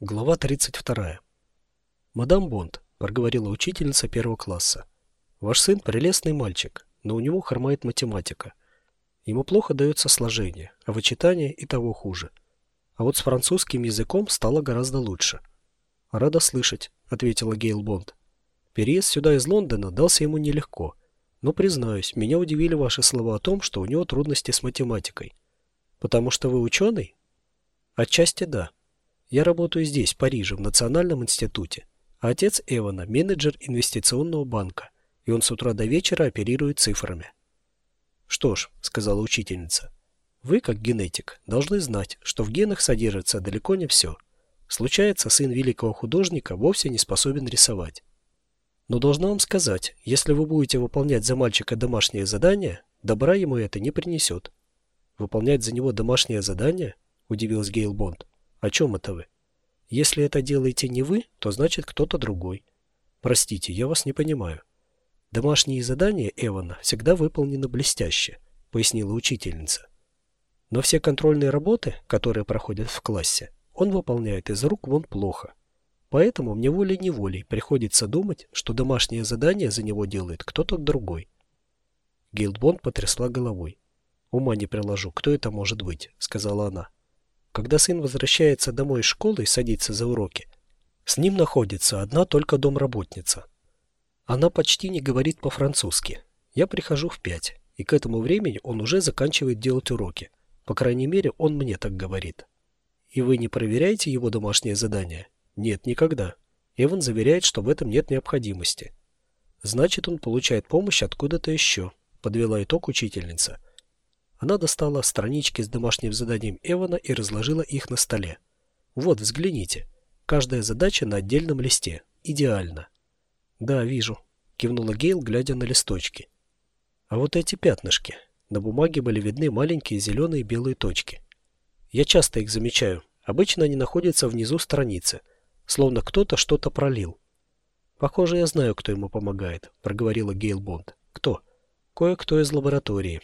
Глава 32. «Мадам Бонд», — проговорила учительница первого класса, — «ваш сын прелестный мальчик, но у него хромает математика. Ему плохо дается сложение, а вычитание и того хуже. А вот с французским языком стало гораздо лучше». «Рада слышать», — ответила Гейл Бонд. «Переезд сюда из Лондона дался ему нелегко, но, признаюсь, меня удивили ваши слова о том, что у него трудности с математикой. Потому что вы ученый?» «Отчасти да», я работаю здесь, в Париже, в Национальном институте. Отец Эвана – менеджер инвестиционного банка, и он с утра до вечера оперирует цифрами. «Что ж», – сказала учительница, – «вы, как генетик, должны знать, что в генах содержится далеко не все. Случается, сын великого художника вовсе не способен рисовать. Но должна вам сказать, если вы будете выполнять за мальчика домашнее задание, добра ему это не принесет». «Выполнять за него домашнее задание?» – удивилась Гейл Бонд. О чем это вы? Если это делаете не вы, то значит кто-то другой. Простите, я вас не понимаю. Домашние задания Эвана всегда выполнены блестяще, пояснила учительница. Но все контрольные работы, которые проходят в классе, он выполняет из рук вон плохо. Поэтому мне волей-неволей приходится думать, что домашнее задание за него делает кто-то другой. Гилдбонд потрясла головой. «Ума не приложу, кто это может быть?» — сказала она. Когда сын возвращается домой из школы и садится за уроки, с ним находится одна только домработница. Она почти не говорит по-французски. Я прихожу в пять, и к этому времени он уже заканчивает делать уроки. По крайней мере, он мне так говорит. И вы не проверяете его домашнее задание? Нет, никогда. Эван заверяет, что в этом нет необходимости. Значит, он получает помощь откуда-то еще, подвела итог учительница. Она достала странички с домашним заданием Эвана и разложила их на столе. Вот, взгляните. Каждая задача на отдельном листе. Идеально. Да, вижу, кивнула Гейл, глядя на листочки. А вот эти пятнышки. На бумаге были видны маленькие зеленые и белые точки. Я часто их замечаю. Обычно они находятся внизу страницы, словно кто-то что-то пролил. Похоже, я знаю, кто ему помогает, проговорила Гейл Бонд. Кто? Кое-кто из лаборатории.